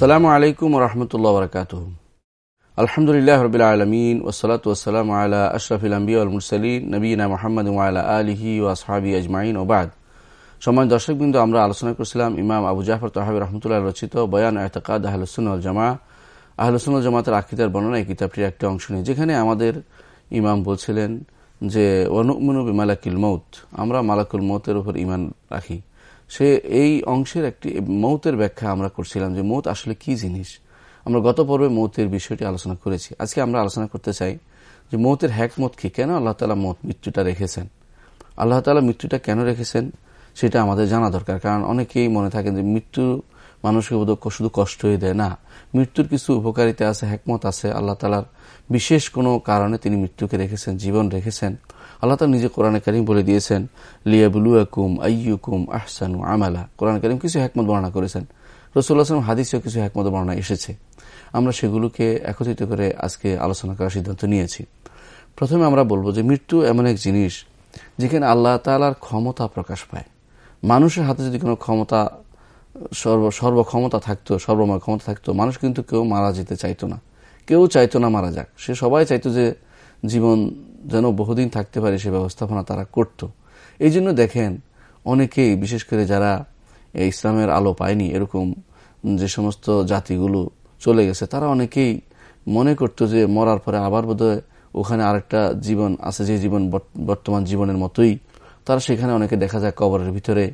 আসসালামু আলাইকুম রহমতুল্লাহ বরকাত আলহামদুলিল্লাহ রবিল আলমিন ওসলাত ওসালাম আল্লাহ আশরফিল আম্বি মুরসালিন নবীনা মোহাম্মদ আল্লাহ আলহি ও আসহাবি আজমাইন ওবাদ সময় দর্শকবৃন্দ, আমরা আলোচনা করছিলাম ইমাম আবু জাফর তহাবি রহমতুল্লাহ রচিত বয়ান এতকাদ আহলসুল জামা আহলসুল জামাতের আকিদার বর্ণনা এই কিতাবটির একটি অংশ নিয়ে, যেখানে আমাদের ইমাম বলছিলেন যে অনুমনুবি মালাকিল মৌত আমরা মালাকুল মৌতের উপর ইমান রাখি। সে এই অংশের একটি মৌতের ব্যাখ্যা আমরা করছিলাম যে মৌত আসলে কি জিনিস? আমরা গত পর্বে মৌতের বিষয়টি আলোচনা করেছি। আজকে আমরা আলোচনা করতে চাই যে মৌতের হ্যাকমত কি? কেন আল্লাহ তালা মৌত মৃত্যুটা রেখেছেন? আল্লাহ তালা মৃত্যুটা কেন রেখেছেন সেটা আমাদের জানা দরকার। কারণ অনেকেই মনে থাকেন যে মৃত্যু মানুষকে শুধু কষ্টই দেয়। না, মৃত্যুর কিছু উপকারিতা আছে, হ্যাকমত আছে। আল্লাহ তালার বিশেষ কোনো কারণে তিনি মৃত্যুকে রেখেছেন, জীবন রেখেছেন। আল্লাহ তালা নিজে কোরআনে করিম বলে দিয়েছেন লিয়াবুলু লিয়াবুলুয়াকুম আইয়ুকুম আহসানু আমালা। কোরআন করিম কিছু হ্যাকমত বর্ণনা করেছেন। রসুল্লাহ আসলাম হাদিসেও কিছু হ্যাকমত বর্ণনা এসেছে। আমরা সেগুলোকে একত্রিত করে আজকে আলোচনা করার সিদ্ধান্ত নিয়েছি। প্রথমে আমরা বলব যে মৃত্যু এমন এক জিনিস যেখানে আল্লাহ তালার ক্ষমতা প্রকাশ পায়। মানুষের হাতে যদি কোনো ক্ষমতা, সর্ব, সর্বক্ষমতা থাকতো, সর্বময় ক্ষমতা থাকতো, মানুষ কিন্তু কেউ মারা যেতে চাইতো না। কেউ চাইতো না মারা যাক। সে সবাই চাইতো যে জীবন যেন বহুদিন থাকতে পারে সে ব্যবস্থাপনা তারা করত। এই জন্য দেখেন, অনেকেই, বিশেষ করে যারা ইসলামের আলো পায়নি, এরকম যে সমস্ত জাতিগুলো চলে গেছে, তারা অনেকেই মনে করতো যে মরার পরে আবার বোধহয় ওখানে আরেকটা জীবন আছে, যে জীবন বর্তমান জীবনের মতোই। তারা সেখানে অনেকে দেখা যায় কবরের ভিতরে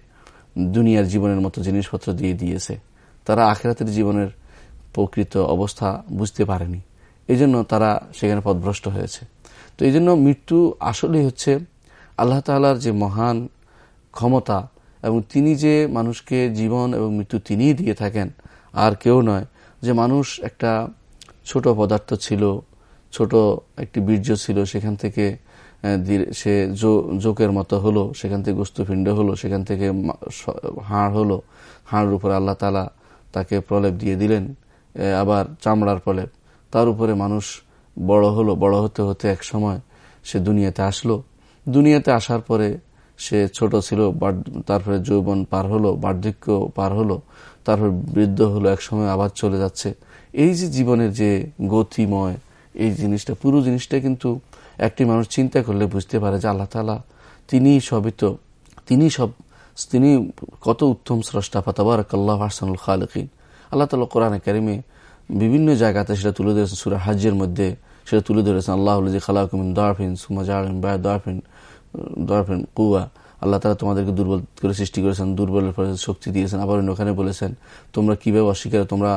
দুনিয়ার জীবনের মতো জিনিসপত্র দিয়ে দিয়েছে। তারা আখেরাতের জীবনের প্রকৃত অবস্থা বুঝতে পারেনি। এই জন্য তারা সেখানে পথভ্রষ্ট হয়েছে। তো এই জন্য মৃত্যু আসলেই হচ্ছে আল্লাহ তালার যে মহান ক্ষমতা এবং তিনি যে মানুষকে জীবন এবং মৃত্যু তিনিই দিয়ে থাকেন, আর কেউ নয়। যে মানুষ একটা ছোট পদার্থ ছিল, ছোট একটি বীর্য ছিল, সেখান থেকে সে জোকের মতো হলো, সেখান থেকে গোস্তপিণ্ড হলো, সেখান থেকে হাড় হলো, হাড়ের উপরে আল্লাহ তালা তাকে প্রলেপ দিয়ে দিলেন আবার চামড়ার প্রলেপ। তার উপরে মানুষ বড় হলো, বড় হতে হতে এক সময় সে দুনিয়াতে আসলো। দুনিয়াতে আসার পরে সে ছোট ছিল তারপরে যৌবন পার হলো, বার্ধক্য পার হলো, তারপর বৃদ্ধ হলো, এক সময় আবার চলে যাচ্ছে। এই যে জীবনের যে গতিময়, এই জিনিসটা, পুরো জিনিসটা কিন্তু একটি মানুষ চিন্তা করলে বুঝতে পারে যে আল্লাহ তালা তিনি সবই তো, তিনি সব, তিনি কত উত্তম স্রষ্টা। ফাতাবার আল্লাহ হাসানুল খালকিন। আল্লাহ তালা কোরআন কারিমে বিভিন্ন জায়গাতে সেটা তুলে ধরেছেন, সুরা হাজ্যের মধ্যে। সেটা তুলে ধরেছেন, আল্লাহ খালাকুমিন দারফিন সুমাজারিন বায় দারফিন দারফিন কুয়া আল্লাহ তালা তোমাদেরকে দুর্বল করে সৃষ্টি করেছেন, দুর্বলের পরে শক্তি দিয়েছেন। আবার ওখানে বলেছেন, তোমরা কীভাবে অস্বীকার, তোমরা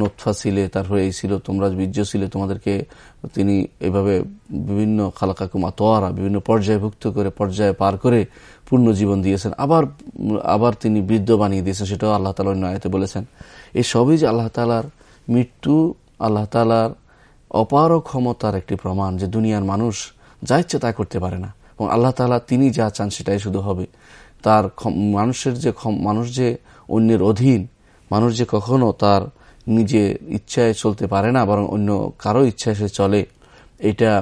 নোৎফা ছিলে, তারপরে এই ছিল, তোমরা বীর্য ছিলে, তোমাদেরকে তিনি এভাবে বিভিন্ন খালাকাকুমা তোয়ারা বিভিন্ন পর্যায়ভুক্ত করে, পর্যায়ে পার করে পূর্ণ জীবন দিয়েছেন। আবার আবার তিনি বৃদ্ধ বানিয়ে দিয়েছেন, সেটাও আল্লাহ তালা অন্য আয়তে বলেছেন। এই সবই যে আল্লাহ তালার মৃত্যু, আল্লাহ তালার অপার ক্ষমতার একটি প্রমাণ যে দুনিয়ার মানুষ যা ইচ্ছে তা করতে পারে না। এবং আল্লাহ তালা তিনি যা চান সেটাই শুধু হবে। তার মানুষের যে মানুষ যে অন্যের অধীন, মানুষ যে কখনো তার নিজে ইচ্ছায় চলতে পারে না, বরং অন্য কারও ইচ্ছায় সে চলে, এটা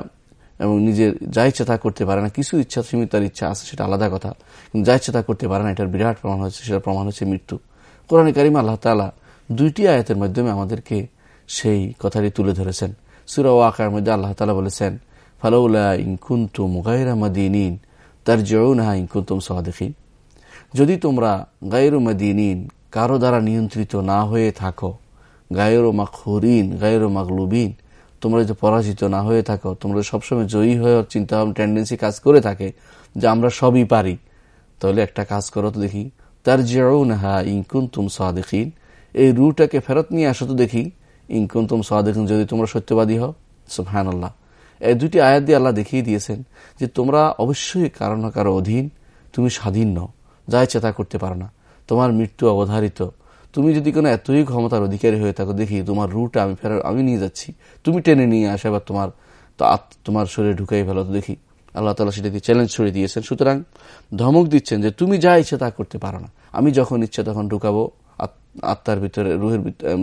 এবং নিজের যা ইচ্ছা তা করতে পারে না, কিছু ইচ্ছা সীমিত তার ইচ্ছা আছে, সেটা আলাদা কথা। কিন্তু যা ইচ্ছা তা করতে পারে না, এটার বিরাট প্রমাণ হচ্ছে, সেটার প্রমাণ হচ্ছে মৃত্যু। কোরআন করিম আল্লাহ তালা দুইটি আয়াতের মাধ্যমে আমাদেরকে সেই কথাটি তুলে ধরেছেন। সুরা ওয়াকার মধ্যে আল্লাহ তালা বলেছেন, ফালাউলা ইনকুন্তুম গায়রা মাদিন তার জয়ুনাহা ইনকুন্তুম সাহাদিন যদি তোমরা গায়ের মাদিন কারও দ্বারা নিয়ন্ত্রিত না হয়ে থাকো, গায়ের মাখরিন গায়ের মাগলুবিন, তোমরা যদি পরাজিত না হয়ে থাকো, তোমরা সবসময় জয়ী হয়ে চিন্তা টেন্ডেন্সি কাজ করে থাকে যে আমরা সবই পারি, তাহলে একটা কাজ করো তো দেখি তার জেউনাহা ইনকুন্তুম সাদিকিন। এই রুটাকে ফেরত নিয়ে আসো তো দেখি। ইনকুন্তুম সাদিকিন যদি তোমরা সত্যবাদী হও। সুফহান আল্লাহ এই দুটি আয়াত দিয়ে আল্লাহ দেখিয়ে দিয়েছেন যে তোমরা অবশ্যই কারও না কারও অধীন, তুমি স্বাধীন নও, যা ইচ্ছা তা করতে পারো না। তোমার মৃত্যু অবধারিত। তুমি যদি কোনো এতই ক্ষমতার অধিকারী হয়ে থাকো, দেখি তোমার রুট আমি ফেরার, আমি নিয়ে যাচ্ছি। তুমি টেনে নিয়ে আসে, এবার তোমার তোমার শরীরে ঢুকাই ফেলো। তো দেখি আল্লাহ তালা সেটা দিয়ে চ্যালেঞ্জ ছড়িয়ে দিয়েছেন। সুতরাং ধমক দিচ্ছেন যে তুমি যা ইচ্ছে তা করতে পারো না। আমি যখন ইচ্ছে তখন ঢুকাবো। আত্মার ভিতরে, রুহের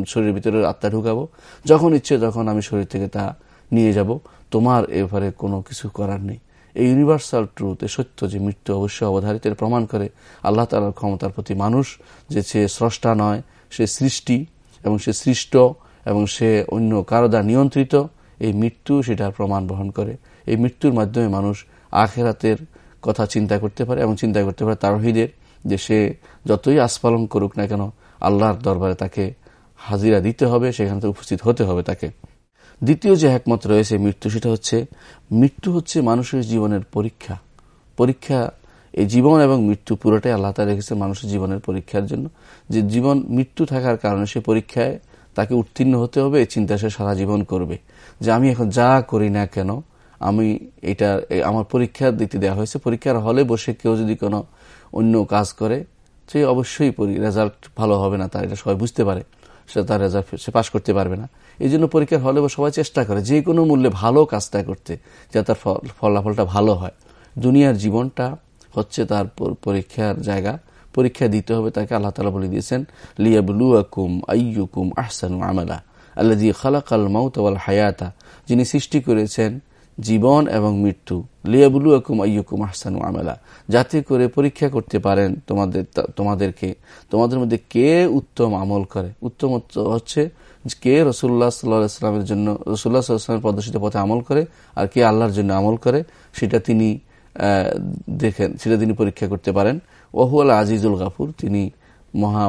শরীরের ভিতরে আত্মা ঢুকাবো। যখন ইচ্ছে তখন আমি শরীর থেকে তা নিয়ে যাব। তোমার এবারে কোনো কিছু করার নেই। এই ইউনিভার্সাল ট্রুথ এই সত্য যে মৃত্যু অবশ্যই অবধারিত প্রমাণ করে আল্লাহ তালার ক্ষমতার প্রতি মানুষ যে সে স্রষ্টা নয়, সে সৃষ্টি এবং সে সৃষ্ট এবং সে অন্য কারও দ্বারা নিয়ন্ত্রিত। এই মৃত্যু সেটার প্রমাণ বহন করে। এই মৃত্যুর মাধ্যমে মানুষ আখেরাতের কথা চিন্তা করতে পারে এবং চিন্তা করতে পারে তারহিদের যে সে যতই আস্পালন করুক না কেন আল্লাহর দরবারে তাকে হাজিরা দিতে হবে, সেখান উপস্থিত হতে হবে তাকে। দ্বিতীয় যে একমত রয়েছে মৃত্যু, সেটা হচ্ছে মৃত্যু হচ্ছে মানুষের জীবনের পরীক্ষা। পরীক্ষা, এই জীবন এবং মৃত্যু পুরোটাই আল্লাহ তা রেখেছে মানুষের জীবনের পরীক্ষার জন্য। যে জীবন মৃত্যু থাকার কারণে সে পরীক্ষায় তাকে উত্তীর্ণ হতে হবে, এই চিন্তা সে সারা জীবন করবে। যে আমি এখন যা করি না কেন, আমি এটা আমার পরীক্ষা দিতে দেওয়া হয়েছে। পরীক্ষার হলে বসে কেউ যদি কোনো অন্য কাজ করে সে অবশ্যই রেজাল্ট ভালো হবে না, তার এটা সবাই বুঝতে পারে। সে তার রেজাল্ট সে পাশ করতে পারবে না। এই জন্য পরীক্ষার হলে সবাই চেষ্টা করে যে কোনো মূল্যে ভালো কাজটা করতে, যাতে তার ফলাফলটা ভালো হয়। দুনিয়ার জীবনটা হচ্ছে তার পরীক্ষার জায়গা। পরীক্ষা দিতে হবে তাকে, আল্লাহ তালা বলে দিয়েছেন, লিয়াবলুয়াকুম আইয়ুকুম আহসানু আমালা আল্লাহ খালাকাল মাউতাল হায়াতা। যিনি সৃষ্টি করেছেন জীবন এবং মৃত্যু। লিয়াবুলু আকুম আইয়ুকুম আহসানু আমেলা। যাতে করে পরীক্ষা করতে পারেন তোমাদের তোমাদেরকে। তোমাদের মধ্যে কে উত্তম আমল করে? উত্তম হচ্ছে কে রসুল্লাহ সাল্লাহামের জন্য রসুল্লাহ সাল্লামের প্রদর্শিত পথে আমল করে আর কে আল্লাহর জন্য আমল করে, সেটা তিনি দেখেন, সেটা তিনি পরীক্ষা করতে পারেন। ওহু আল আজিজুল গাফুর, তিনি মহা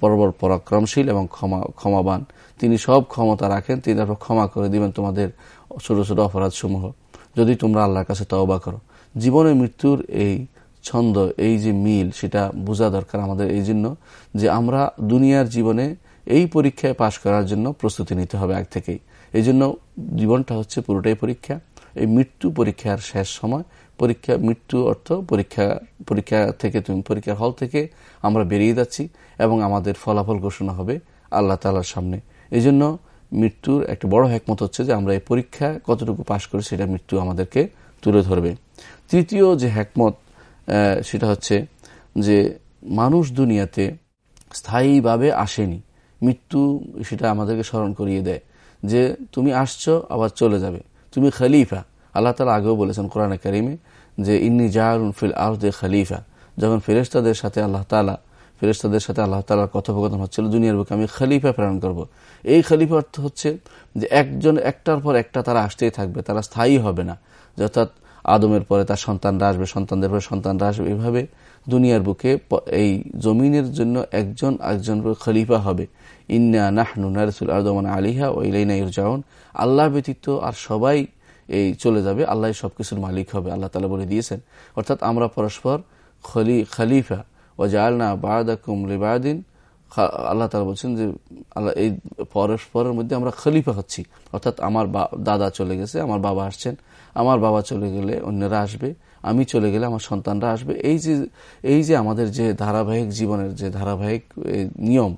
পরবর পরাক্রমশীল এবং ক্ষমা ক্ষমাবান। তিনি সব ক্ষমতা রাখেন, তিনি তারপর ক্ষমা করে দিবেন তোমাদের ছোট ছোট অপরাধ সমূহ যদি তোমরা আল্লাহর কাছে তওবা করো। জীবনে মৃত্যুর এই ছন্দ, এই যে মিল, সেটা বোঝা দরকার আমাদের এই জন্য যে আমরা দুনিয়ার জীবনে এই পরীক্ষায় পাশ করার জন্য প্রস্তুতি নিতে হবে আগ থেকেই। এই জন্য জীবনটা হচ্ছে পুরোটাই পরীক্ষা। এই মৃত্যু পরীক্ষার শেষ সময়, পরীক্ষা, মৃত্যু অর্থ পরীক্ষা পরীক্ষা থেকে তুমি পরীক্ষার হল থেকে আমরা বেরিয়ে যাচ্ছি এবং আমাদের ফলাফল ঘোষণা হবে আল্লাহ তালার সামনে। এই জন্য মৃত্যুর একটা বড় হ্যাকমত হচ্ছে যে আমরা এই পরীক্ষা কতটুকু পাশ করি সেটা মৃত্যু আমাদেরকে তুলে ধরবে। তৃতীয় যে হ্যাকমত সেটা হচ্ছে যে মানুষ দুনিয়াতে স্থায়ীভাবে আসেনি। মৃত্যু সেটা আমাদেরকে স্মরণ করিয়ে দেয় যে তুমি আসছো, আবার চলে যাবে। তুমি খালিফা। আল্লাহ তালা আগেও বলেছেন কোরআন করিমে যে ইন্নি জাহরুন ফিল আরদে খালিফা। যখন ফেরেস্তাদের সাথে আল্লাহ তালা ফেরেস্তাদের সাথে আল্লাহ তালার কথোপকথন হচ্ছিল, দুনিয়ার বুকে আমি খালিফা প্রেরণ করব। এই খালিফা অর্থ হচ্ছে যে একজন, একটার পর একটা তারা আসতেই থাকবে, তারা স্থায়ী হবে না। অর্থাৎ আদমের পরে তার সন্তানরা আসবে, সন্তানদের পরে সন্তানরা আসবে। এভাবে দুনিয়ার বুকে এই জমিনের জন্য একজন একজন খলিফা হবে। ইন্না নাহনু নারসুল আদমান আলিহা ও ইলাইনা ইরজাউন। আল্লাহ ব্যতীত আর সবাই এই চলে যাবে, আল্লাহ সবকিছুর মালিক হবে, আল্লাহ তালা বলে দিয়েছেন। অর্থাৎ আমরা পরস্পর খলি, খালিফা ও জালনা বাদাকুম রিবাদিন আল্লাহ তালা বলছেন যে, আল্লাহ এই পরস্পরের মধ্যে আমরা খলিফা হচ্ছি। অর্থাৎ আমার দাদা চলে গেছে, আমার বাবা আসছেন। আমার বাবা চলে গেলে অন্যরা আসবে, আমি চলে গেলে আমার সন্তানরা আসবে। এই যে এই যে আমাদের যে ধারাবাহিক জীবনের যে ধারাবাহিক নিয়ম,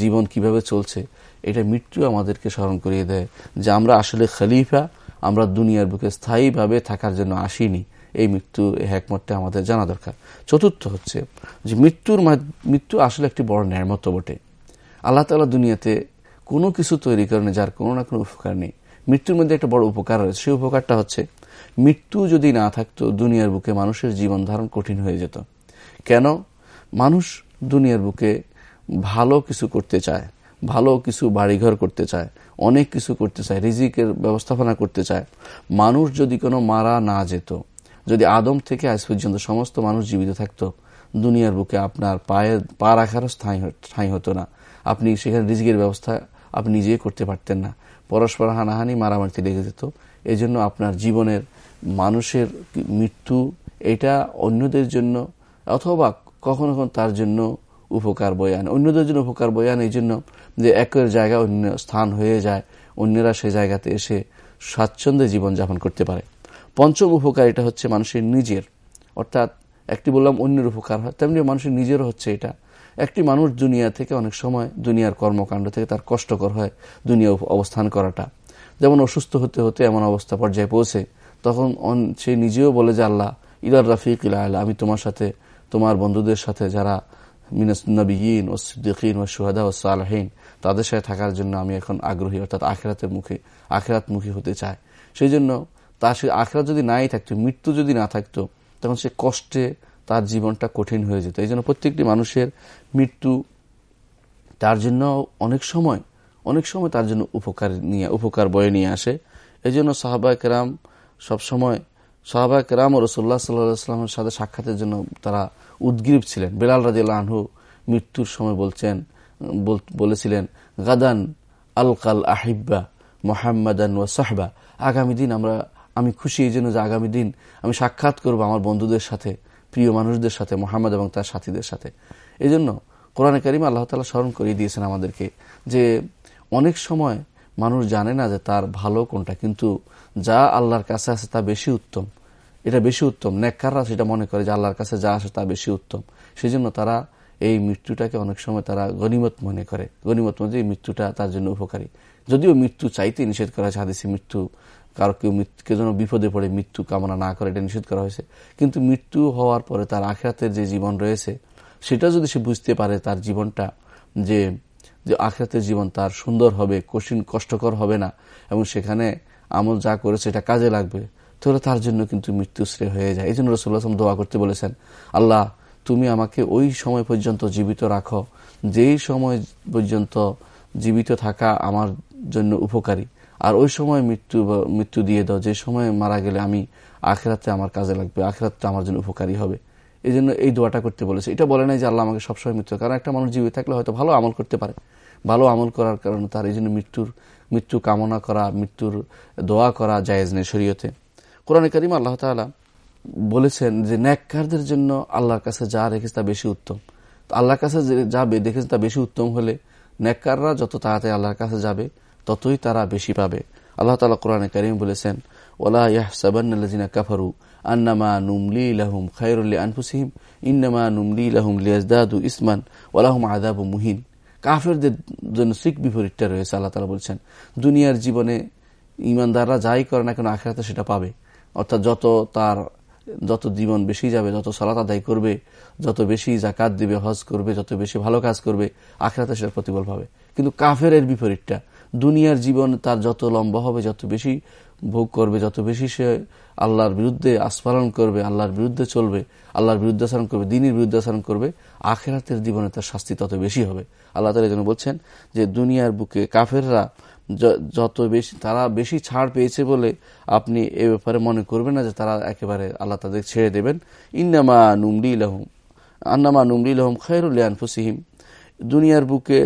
জীবন কীভাবে চলছে, এটা মৃত্যু আমাদেরকে স্মরণ করিয়ে দেয় যে আমরা আসলে খলিফা, আমরা দুনিয়ার বুকে স্থায়ীভাবে থাকার জন্য আসিনি। এই মৃত্যু, এই হ্যাকমতটা আমাদের জানা দরকার। চতুর্থ হচ্ছে যে মৃত্যুর মৃত্যু আসলে একটি বড় ন্যায়মত্ব বটে আল্লাহ তালা দুনিয়াতে কোনো কিছু তৈরি করেনি যার কোনো না কোনো উপকার নেই। মৃত্যুর মধ্যে একটা বড় উপকার রয়েছে। সেই উপকারটা হচ্ছে, মৃত্যু যদি না থাকতো দুনিয়ার বুকে মানুষের জীবন ধারণ কঠিন হয়ে যেত। কেন? মানুষ দুনিয়ার বুকে ভালো কিছু করতে চায়, ভালো কিছু বাড়িঘর করতে চায়, অনেক কিছু করতে চায়, রিজিকের ব্যবস্থাপনা করতে চায়। মানুষ যদি কোনো মারা না যেত যদি আদম থেকে আজ পর্যন্ত সমস্ত মানুষ জীবিত থাকত, দুনিয়ার বুকে আপনার পায়ের পা রাখারও স্থায়ী হতো না। আপনি সেখানে রিজিকের ব্যবস্থা আপনি নিজেই করতে পারতেন না। পরস্পর হানাহানি, মারামারিতে লেগে যেত। এই জন্য আপনার জীবনের মানুষের মৃত্যু এটা অন্যদের জন্য অথবা কখনো কখনো তার জন্য উপকার বয়ে আনে। অন্যদের জন্য উপকার বয়ে আনে এই জন্য যে একের জায়গা অন্য স্থান হয়ে যায়, অন্যরা সে জায়গাতে এসে স্বাচ্ছন্দ্যে জীবনযাপন করতে পারে। পঞ্চম উপকার এটা হচ্ছে মানুষের নিজের। অর্থাৎ একটি বললাম অন্যের উপকার হয়, তেমনি মানুষের নিজেরও হচ্ছে এটা। একটি মানুষ দুনিয়া থেকে অনেক সময় দুনিয়ার কর্মকাণ্ড থেকে তার কষ্টকর হয় দুনিয়া অবস্থান করাটা। যেমন অসুস্থ হতে হতে এমন অবস্থা পর্যায়ে পৌঁছে, তখন সে নিজেও বলে যে, আল্লাহ ইলার রাফিক ইলা আল্লাহ আমি তোমার সাথে, তোমার বন্ধুদের সাথে যারা মিনাসনবীন ও সিদ্দিকিন ও সুহাদা ও সালহীন, তাদের সাথে থাকার জন্য আমি এখন আগ্রহী। অর্থাৎ আখেরাতের মুখে, আখেরাতমুখী হতে চাই সেই জন্য তার সে আখেরাত যদি নাই থাকতো, মৃত্যু যদি না থাকতো, তখন সে কষ্টে তার জীবনটা কঠিন হয়ে যেত। এই জন্য প্রত্যেকটি মানুষের মৃত্যু তার জন্য অনেক সময় অনেক সময় তার জন্য উপকার নিয়ে, উপকার বয়ে নিয়ে আসে। এই জন্য সাহাবা কেরাম সবসময়, সাহাবা কেরাম ও রসুল্লাহ সাল্লাহামের সাথে সাক্ষাতের জন্য তারা উদ্গ্রীব ছিলেন। বেলাল রাজি আনহু মৃত্যুর সময় বলছেন বলেছিলেন, গাদান আল কাল আহিব্বা মোহাম্মদান ও সাহবা। আগামী দিন আমরা আমি খুশি এই জন্য যে আগামী দিন আমি সাক্ষাৎ করব আমার বন্ধুদের সাথে, প্রিয় মানুষদের সাথে, মোহাম্মদ এবং তার সাথীদের সাথে। এই জন্য কোরআনে করিম আল্লাহ তালা স্মরণ করিয়ে দিয়েছেন আমাদেরকে যে অনেক সময় মানুষ জানে না যে তার ভালো কোনটা, কিন্তু যা আল্লাহর কাছে আছে তা বেশি উত্তম। এটা বেশি উত্তম। নেককাররা সেটা মনে করে যে আল্লাহর কাছে যা আসে তা বেশি উত্তম। সেই জন্য তারা এই মৃত্যুটাকে অনেক সময় তারা গণিমত মনে করে। গণিমত মধ্যে এই মৃত্যুটা তার জন্য উপকারী। যদিও মৃত্যু চাইতে নিষেধ করা হয়েছে হাদিসে মৃত্যু কারও কেউ কেউ যেন বিপদে পড়ে মৃত্যু কামনা না করে, এটা নিষেধ করা হয়েছে। কিন্তু মৃত্যু হওয়ার পরে তার আখেরাতের যে জীবন রয়েছে, সেটা যদি সে বুঝতে পারে তার জীবনটা যে যে আখেরাতের জীবন তার সুন্দর হবে, কঠিন, কষ্টকর হবে না, এবং সেখানে আমল যা করেছে এটা কাজে লাগবে, তাহলে তার জন্য কিন্তু মৃত্যুশ্রেয় হয়ে যায়। এই জন্য রসুল্লাহ দোয়া করতে বলেছেন, আল্লাহ, তুমি আমাকে ওই সময় পর্যন্ত জীবিত রাখো, যেই সময় পর্যন্ত জীবিত থাকা আমার জন্য উপকারী। আর ওই সময় মৃত্যু মৃত্যু দিয়ে দাও, যে সময় মারা গেলে আমি আখেরাতে আমার কাজে লাগবে আখেরাতে আমার জন্য উপকারী হবে। এই জন্য এই দোয়াটা করতে বলেছে। এটা বলে নাই যে আল্লাহ আমাকে সবসময় মৃত্যু কারণ একটা মানুষ জীবিত থাকলে হয়তো ভালো আমল করতে পারে। ভালো আমল করার কারণে তার এই জন্য মৃত্যুর, মৃত্যু কামনা করা, মৃত্যুর দোয়া করা জায়েজ নেই শরীয়তে। কোরআন করিম আল্লাহ তালা বলেছেন যে, ন্যাককারদের জন্য আল্লাহর কাছে যা রেখেছে তা বেশি উত্তম। আল্লাহর কাছে যা দেখেছে তা বেশি উত্তম হলে ন্যাককাররা যত তাড়াতাড়ি আল্লাহর কাছে যাবে ততই তারা বেশি পাবে। আল্লাহ তালা কোরআনে করিম বলেছেন, ওলা ইয়াহসাবান্নাল্লাযিনা কাফারু আন্নামা নুমলি লাহুম খায়রুল্লি আনফুসিহিম ইন্নামা নুমলি লাহুম লিয়াজদাদু ইসমান ওয়ালাহুম আদাবু মুহিন। কাফেরদের জন্য শিখ বিপরীতটা রয়েছে, আল্লাহ তালা বলছেন, দুনিয়ার জীবনে ইমানদাররা যাই করে না কেন আখেরাতে সেটা পাবে। অর্থাৎ যত তার, যত জীবন বেশি যাবে, যত সালাত আদায় করবে, যত বেশি জাকাত দিবে, হজ করবে, যত বেশি ভালো কাজ করবে, আখেরাতে সেটা প্রতিফল পাবে। কিন্তু কাফের এর বিপরীতটা দুনিয়ার জীবন তার যত লম্বা হবে, যত বেশি ভোগ করবে, যত বেশি সে আল্লাহর বিরুদ্ধে আস্ফালন করবে, আল্লাহর বিরুদ্ধে চলবে, আল্লাহর বিরুদ্ধে আচরণ করবে, দিনের বিরুদ্ধে আচরণ করবে, আখেরাতের জীবনে তার শাস্তি তত বেশি হবে। আল্লাহ তালা যেন বলছেন যে, দুনিয়ার বুকে কাফেররা যত বেশি, তারা বেশি ছাড় পেয়েছে বলে আপনি এ ব্যাপারে মনে করবেন না যে, তারা একেবারে আল্লাহ তাদের ছেড়ে দেবেন। ইন্নামা নুমলি লহম, আন্নামা নুমলি লহম খৈরুল ফুসিহিম দুনিয়ার বুকে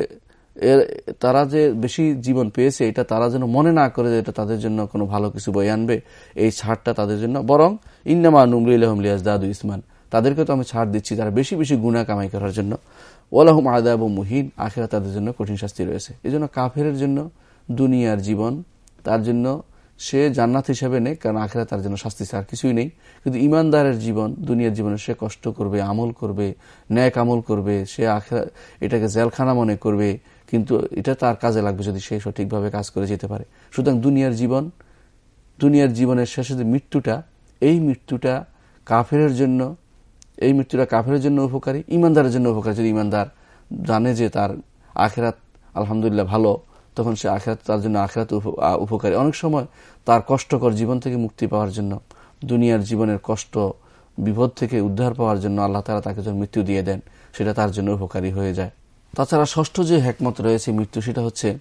তারা যে বেশি জীবন পেয়েছে, এটা তারা যেন মনে না করে যে এটা তাদের জন্য কোনো ভালো কিছু বই আনবে, এই ছাড়টা তাদের জন্য। বরং ইন্নামা নুমলি লহম লিয়াজ দাদু ইসমান তাদেরকে তো আমি ছাড় দিচ্ছি, তারা বেশি বেশি গুণা কামাই করার জন্য। ওলাহম আদাব মুহিন আখেরা তাদের জন্য কঠিন শাস্তি রয়েছে। এই জন্য কাফের জন্য দুনিয়ার জীবন, তার জন্য সে জান্নাত হিসেবে নেই কারণ আখেরা তার জন্য শাস্তি ছাড় কিছুই নেই। কিন্তু ইমানদারের জীবন, দুনিয়ার জীবনে সে কষ্ট করবে, আমল করবে, ন্যাক আমল করবে, সে আখেরা এটাকে জেলখানা মনে করবে কিন্তু এটা তার কাজে লাগবে যদি সে সঠিকভাবে কাজ করে যেতে পারে। সুতরাং দুনিয়ার জীবন, দুনিয়ার জীবনের শেষে যে মৃত্যুটা, এই মৃত্যুটা কাফের জন্য, এই মৃত্যুটা কাফের জন্য উপকারী, ইমানদারের জন্য উপকারী। যদি ইমানদার জানে যে তার আখেরাত আলহামদুলিল্লাহ ভালো, তখন সে আখেরাত, তার জন্য আখেরাত উপকারী। অনেক সময় তার কষ্টকর জীবন থেকে মুক্তি পাওয়ার জন্য, দুনিয়ার জীবনের কষ্ট, বিপদ থেকে উদ্ধার পাওয়ার জন্য আল্লাহ তালা তাকে যখন মৃত্যু দিয়ে দেন, সেটা তার জন্য উপকারী হয়ে যায়। তাছাড়া ষষ্ঠ যে হ্যাকমত রয়েছে মৃত্যু, সেটা হচ্ছে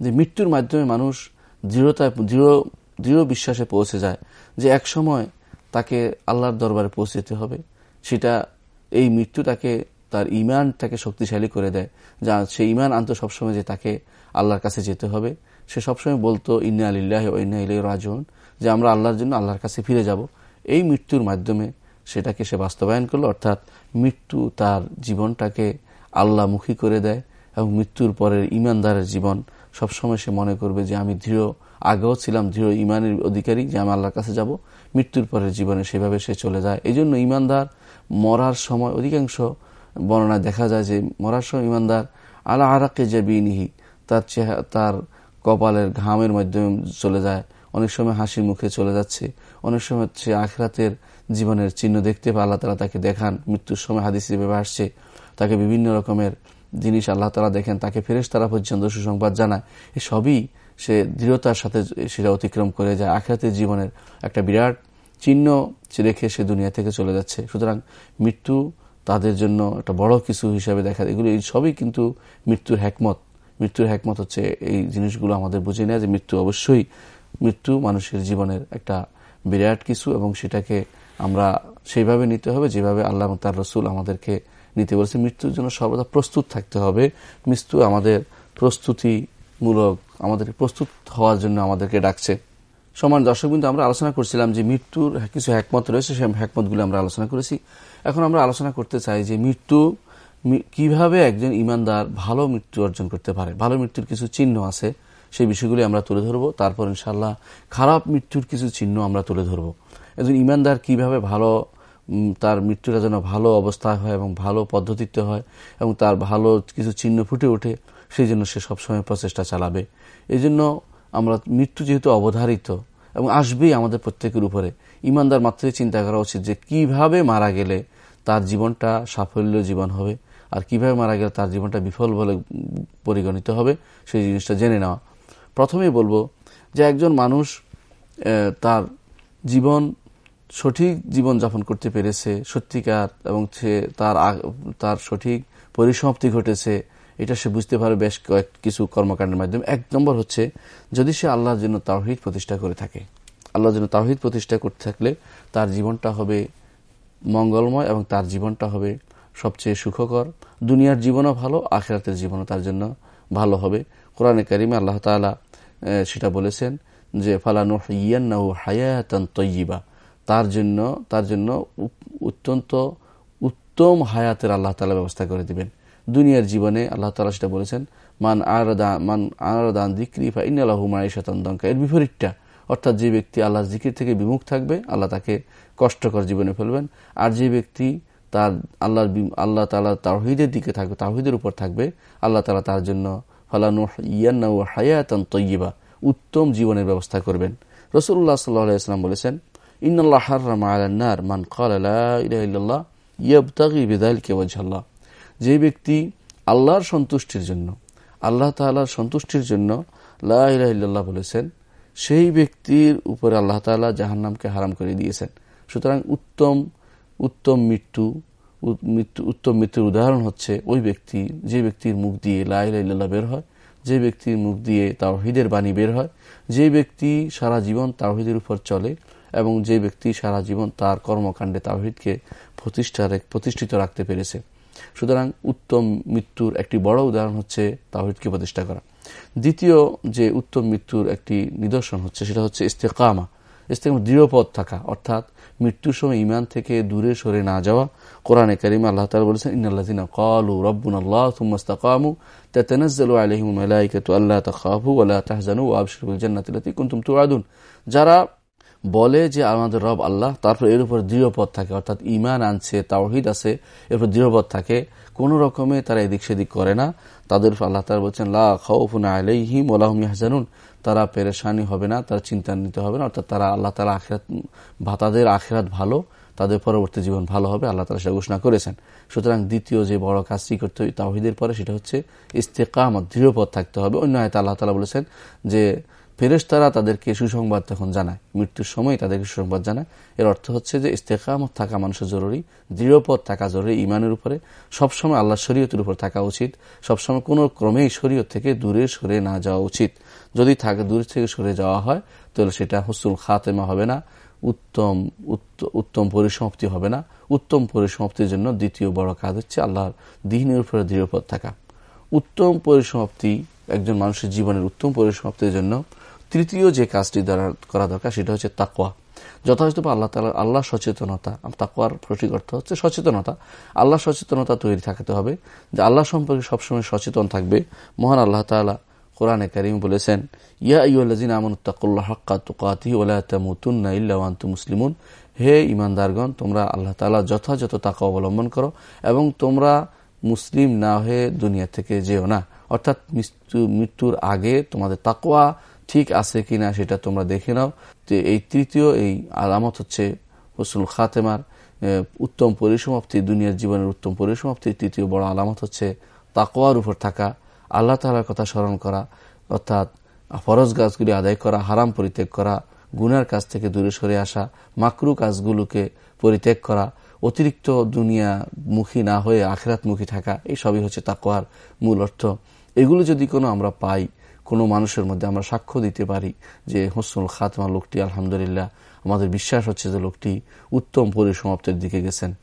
যে মৃত্যুর মাধ্যমে মানুষ দৃঢ়তায়, দৃঢ় দৃঢ় বিশ্বাসে পৌঁছে যায় যে এক সময় তাকে আল্লাহর দরবারে পৌঁছতে হবে। সেটা, এই মৃত্যু তাকে, তার ইমানটাকে শক্তিশালী করে দেয়। যা সে ইমান আনত সবসময় যে তাকে আল্লাহর কাছে যেতে হবে। সে সবসময় বলতো, ইন্না আলিল্লাহ ও ইন্না রাজন যে আমরা আল্লাহর জন্য আল্লাহর কাছে ফিরে যাব। এই মৃত্যুর মাধ্যমে সেটাকে সে বাস্তবায়ন করল। অর্থাৎ মৃত্যু তার জীবনটাকে আল্লাহমুখী করে দেয় এবং মৃত্যুর পরের ইমানদারের জীবন সবসময় সে মনে করবে যে আমি দৃঢ়, আগেও ছিলাম দৃঢ় ইমানের অধিকারী যে আমি আল্লাহর কাছে যাব। মৃত্যুর পরের জীবনে সেভাবে সে চলে যায়। এই জন্য ইমানদার মরার সময় অধিকাংশ বর্ণনায় দেখা যায় যে মরার সময় ইমানদার আলা আরাকে যে বিনিহি তার চেহারা তার কপালের ঘামের মাধ্যমে চলে যায়। অনেক সময় হাসি মুখে চলে যাচ্ছে। অনেক সময় সে আখরাতের জীবনের চিহ্ন দেখতে পায়, আল্লাহ তালা তাকে দেখান। মৃত্যুর সময় হাদিস হিসেবে আসছে তাকে বিভিন্ন রকমের জিনিস আল্লাহ তালা দেখেন, তাকে ফেরেস তারা পর্যন্ত সুসংবাদ জানায়। এ সবই সে দৃঢ়তার সাথে সেটা অতিক্রম করে যায়। আখরাতের জীবনের একটা বিরাট চিহ্ন রেখে সে দুনিয়া থেকে চলে যাচ্ছে। সুতরাং মৃত্যু তাদের জন্য একটা বড় কিছু হিসাবে দেখা এগুলো এই সবই কিন্তু মৃত্যুর হ্যাকমত মৃত্যুর হ্যাকমত হচ্ছে এই জিনিসগুলো আমাদের বুঝে নেয় যে মৃত্যু অবশ্যই মৃত্যু মানুষের জীবনের একটা বিরাট কিছু এবং সেটাকে আমরা সেইভাবে নিতে হবে যেভাবে আল্লাহ তার রসুল আমাদেরকে নিতে বলেছে, মৃত্যুর জন্য সর্বদা প্রস্তুত থাকতে হবে। মৃত্যু আমাদের প্রস্তুতিমূলক, আমাদের প্রস্তুত হওয়ার জন্য আমাদেরকে ডাকছে। সমান দর্শক বিন্দু, আমরা আলোচনা করছিলাম যে মৃত্যুর কিছু হ্যাকমত রয়েছে, সেই হ্যাকমতগুলো আমরা আলোচনা করেছি। এখন আমরা আলোচনা করতে চাই যে মৃত্যু কীভাবে একজন ইমানদার ভালো মৃত্যু অর্জন করতে পারে? ভালো মৃত্যুর কিছু চিহ্ন আছে, সেই বিষয়গুলি আমরা তুলে ধরবো। তারপর ইনশাল্লাহ খারাপ মৃত্যুর কিছু চিহ্ন আমরা তুলে ধরবো। একজন ইমানদার কীভাবে ভালো তার মৃত্যুটা যেন ভালো অবস্থায় হয় এবং ভালো পদ্ধতিতে হয় এবং তার ভালো কিছু চিহ্ন ফুটে ওঠে, সেই জন্য সে সবসময় প্রচেষ্টা চালাবে। এই জন্য আমরা, মৃত্যু যেহেতু অবধারিত এবং আসবেই আমাদের প্রত্যেকের উপরে, ইমানদার মাত্রই চিন্তা করা উচিত যে কীভাবে মারা গেলে তার জীবনটা সাফল্য জীবন হবে আর কীভাবে মারা গেলে তার জীবনটা বিফল বলে পরিগণিত হবে, সেই জিনিসটা জেনে নেওয়া। প্রথমেই বলব যে একজন মানুষ তার জীবন সঠিক জীবন যাপন করতে পেরেছে, সত্যিকার, এবং সে তার তার সঠিক পরিসমাপ্তি ঘটেছে, এটা সে বুঝতে পারে বেশ কয়েক কিছু কর্মকাণ্ডের মাধ্যমে। এক নম্বর হচ্ছে, যদি সে আল্লাহর জন্য তাওহিদ প্রতিষ্ঠা করে থাকে, আল্লাহর জন্য তাওহিদ প্রতিষ্ঠা করতে থাকলে তার জীবনটা হবে মঙ্গলময় এবং তার জীবনটা হবে সবচেয়ে সুখকর। দুনিয়ার জীবনও ভালো, আখেরাতের জীবনও তার জন্য ভালো হবে। কোরআনে কারিমে আল্লাহ তালা সেটা বলেছেন যে ফালানু ইয়ান্নাহু হায়াতান তৈবা তার জন্য তার জন্য অত্যন্ত উত্তম হায়াতের আল্লাহ তালা ব্যবস্থা করে দিবেন। দুনিয়ার জীবনে আল্লাহ তালা সেটা বলেছেন, মান আরদা, মান আরদান দিক্রি ফা ইন্নালাহু মাইশাতান দঙ্কা এর বিপরীতটা, অর্থাৎ যে ব্যক্তি আল্লাহ জিকির থেকে বিমুখ থাকবে, আল্লাহ তাকে কষ্টকর জীবনে ফেলবেন। আর যে ব্যক্তি তার আল্লাহ আল্লাহ তালা তাহিদের দিকে থাকবে তাহিদের উপর থাকবে, আল্লাহ তালা তার জন্য ফালানু ইয়ান্না হায়াতান তৈবা উত্তম জীবনের ব্যবস্থা করবেন। রসুল্লাহ সাল্লাহ ইসলাম বলেছেন ইন্নআল্লাহ হার্রাম আলান্নার মান কাল্লাহ ইয়াবতাগি বিদালকে ওয়াজহাল্লাহ যে ব্যক্তি আল্লাহর সন্তুষ্টির জন্য, আল্লাহ তালার সন্তুষ্টির জন্য লাহ বলেছেন, সেই ব্যক্তির উপরে আল্লাহ তালা জাহান্নামকে হারাম করে দিয়েছেন। সুতরাং উত্তম উত্তম মৃত্যু মৃত্যু, উত্তম মৃত্যুর উদাহরণ হচ্ছে ওই ব্যক্তি, যে ব্যক্তির মুখ দিয়ে লাইল্লাহ বের হয়, যে ব্যক্তির মুখ দিয়ে তাওহিদের বাণী বের হয়, যে ব্যক্তি সারা জীবন তাওহিদের উপর চলে এবং যে ব্যক্তি সারা জীবন তার কর্মকাণ্ডে তাহিদকে প্রতিষ্ঠা প্রতিষ্ঠিত রাখতে পেরেছে। সুতরাং উত্তম মৃত্যুর একটি বড় উদাহরণ হচ্ছে তাহিদকে প্রতিষ্ঠা করা। দ্বিতীয় যে উত্তম মৃত্যুর একটি নিদর্শন হচ্ছে সেটা হচ্ছে ইস্তেকামা। ইস্তেকামা দৃঢ়পদ থাকা, অর্থাৎ মৃত্যুর সময় ইমান থেকে দূরে সরে না যাওয়া। কোরআনে করিম আল্লাহ তালা বলেছেন ইন্দিনা কলু রব্বুন আল্লাহ তুমস্তাকামু তেনাজ্জালু আলহিম আল্লাহ তাখাফু আল্লাহ তাহজানু আবশিরুল জান্নাতিলাতি কুনতুম তুআদুন যারা বলে যে আমাদের রব আল্লাহ, তারপর এর উপর দৃঢ়পদ থাকে, অর্থাৎ ইমান আনছে, তাওহিদ আছে, এর উপর দৃঢ়পদ থাকে। কোন রকমে তারা এদিক সেদিক করে না। তাদের আল্লাহ তারা বলছেন, লা ওলাহম ইয়াহজানুন। তারা পেরেশানি হবে না, তারা চিন্তা নিতে হবে না, অর্থাৎ তারা আল্লাহ তালা আখেরাত তাদের আখেরাত ভালো, তাদের পরবর্তী জীবন ভালো হবে, আল্লাহ তালা সেটা ঘোষণা করেছেন। সুতরাং দ্বিতীয় যে বড় কাজটি করতে হবে তাহিদের পরে, সেটা হচ্ছে ইস্তেকাম দৃঢ়পদ থাকতে হবে। অন্য আয়তা আল্লাহ তালা বলেছেন যে ফেরেশতারা তাদেরকে সুসংবাদ তখন জানায়। মৃত্যুর সময় তাদেরকে সুসংবাদ জানায়। এর অর্থ হচ্ছে যে ইস্তেকামত থাকা মানুষের জরুরি দৃঢ়পদ থাকা জরুরি ইমানের উপরে। সবসময় আল্লাহ শরীয়তের উপর থাকা উচিত। সবসময় কোনো ক্রমেই শরীয়ত থেকে দূরে সরে না যাওয়া উচিত। যদি থাকে দূর থেকে সরে যাওয়া হয়, তাহলে সেটা হুসুল খাতেমা হবে না। উত্তম উত্তম পরিসমাপ্তি হবে না। উত্তম পরিসমাপ্তির জন্য দ্বিতীয় বড় কাজ হচ্ছে আল্লাহর দিনের উপরে দৃঢ়পদ থাকা। উত্তম পরিসমাপ্তি একজন মানুষের জীবনের উত্তম পরিসমাপ্তির জন্য তৃতীয় যে কাজটি করা দরকার সেটা হচ্ছে তাকোয়া যথাযথ আল্লাহ তালা আল্লাহ সচেতনতা তাকোয়ার প্রতীক অর্থ হচ্ছে সচেতনতা। আল্লাহ সচেতনতা তৈরি থাকতে হবে, যে আল্লাহ সম্পর্কে সবসময় সচেতন থাকবে। মহান আল্লাহ তালা কোরআনে করিম বলেছেন, ইয়া ইউল্লাজিন আমন তাকুল্লাহ হক্কা তুকাতি ওলাতুন্না ইল্লাওয়ান্তু মুসলিমুন। হে ইমানদারগণ তোমরা আল্লাহ তালা যথাযথ তাকা অবলম্বন করো এবং তোমরা মুসলিম না হয়ে দুনিয়া থেকে যেও না। অর্থাৎ মৃত্যু, মৃত্যুর আগে তোমাদের তাকোয়া ঠিক আছে কিনা সেটা তোমরা দেখে নাও। যে এই তৃতীয়, এই আলামত হচ্ছে হসুল খাতেমার উত্তম পরিসমাপ্তি, দুনিয়ার জীবনের উত্তম পরিসমাপ্তির তৃতীয় বড় আলামত হচ্ছে তাকোয়ার উপর থাকা, আল্লাহ তালার কথা স্মরণ করা, অর্থাৎ ফরজ গাছগুলি আদায় করা, হারাম পরিত্যাগ করা, গুনার কাছ থেকে দূরে সরে আসা, মাকরু কাজগুলোকে পরিত্যাগ করা, অতিরিক্ত দুনিয়া মুখী না হয়ে আখেরাত মুখী থাকা এই সবই হচ্ছে তাকোয়ার মূল অর্থ। এগুলো যদি কোনো আমরা পাই কোনো মানুষের মধ্যে আমরা সাক্ষ্য দিতে পারি যে হোসনুল খাতমা লোকটি, আলহামদুলিল্লাহ, আমাদের বিশ্বাস হচ্ছে যে লোকটি উত্তম পরিসমাপ্তির দিকে গেছেন।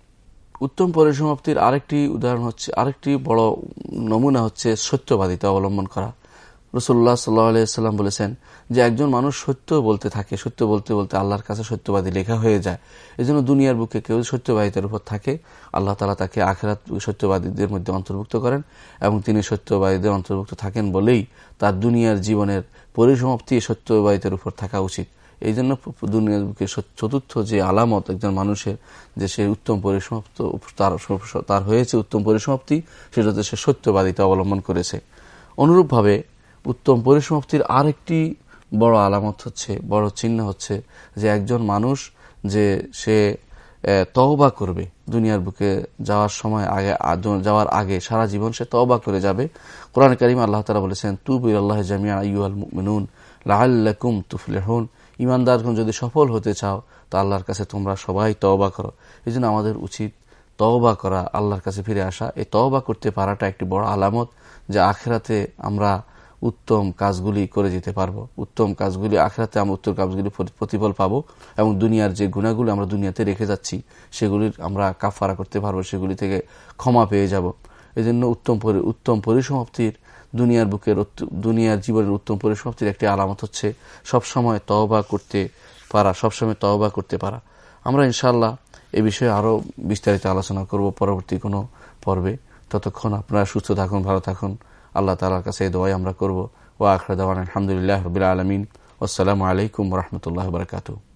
উত্তম পরিসমাপ্তির আরেকটি উদাহরণ হচ্ছে, আরেকটি বড় নমুনা হচ্ছে সত্যবাদিতা অবলম্বন করা। রসুল্লাহ সাল্লাহ সাল্লাম বলেছেন যে একজন মানুষ সত্য বলতে থাকে, সত্য বলতে বলতে আল্লাহর কাছে সত্যবাদী লেখা হয়ে যায়। এই জন্য দুনিয়ার বুকে কেউ সত্যবাদিতার উপর থাকে, আল্লাহ তালা তাকে আখেরাত সত্যবাদীদের মধ্যে অন্তর্ভুক্ত করেন এবং তিনি সত্যবাদীদের অন্তর্ভুক্ত থাকেন বলেই তার দুনিয়ার জীবনের পরিসমাপ্তি সত্যবাদিতার উপর থাকা উচিত। এই জন্য দুনিয়ার বুকে চতুর্থ যে আলামত একজন মানুষের যে সে উত্তম পরিসমাপ্ত তার হয়েছে উত্তম পরিসমাপ্তি সেটা হচ্ছে সে সত্যবাদিতা অবলম্বন করেছে। অনুরূপভাবে উত্তম পরিসমাপ্তির আরেকটি বড় আলামত হচ্ছে, বড় চিহ্ন হচ্ছে যে একজন মানুষ যে সে তওবা করবে, দুনিয়ার বুকে যাওয়ার সময় আগে যাওয়ার আগে সারা জীবন সে তওবা করে যাবে। কোরআন করিম আল্লাহ তালা বলেছেন তুবির আল্লাহ জামিয়া ইউআল মিনুন লাহাল্লাকুম তুফলেহন। ইমানদারগণ যদি সফল হতে চাও, তা আল্লাহর কাছে তোমরা সবাই তওবা করো। এই আমাদের উচিত তওবা করা, আল্লাহর কাছে ফিরে আসা। এই তওবা করতে পারাটা একটি বড় আলামত যে আখেরাতে আমরা উত্তম কাজগুলি করে যেতে পারব। উত্তম কাজগুলি আখড়াতে আমরা উত্তম কাজগুলি প্রতিফল পাবো এবং দুনিয়ার যে গুণাগুলো আমরা দুনিয়াতে রেখে যাচ্ছি, সেগুলির আমরা কাফারা করতে পারব, সেগুলি থেকে ক্ষমা পেয়ে যাব। এজন্য উত্তম উত্তম পরিসমাপ্তির দুনিয়ার বুকের দুনিয়ার জীবনের উত্তম পরিসমাপ্তির একটি আলামত হচ্ছে সবসময় তওবা করতে পারা, সবসময় তওবা করতে পারা। আমরা ইনশাল্লাহ এ বিষয়ে আরও বিস্তারিত আলোচনা করব পরবর্তী কোনো পর্বে। ততক্ষণ আপনারা সুস্থ থাকুন, ভালো থাকুন। আল্লাহ তালার কাছে এই দোয়াই আমরা করব। ও আখরা দেওয়ান আলহামদুলিল্লাহ রবিল আলমিন। আসসালামু আলাইকুম রহমতুল্লাহ বরকাতু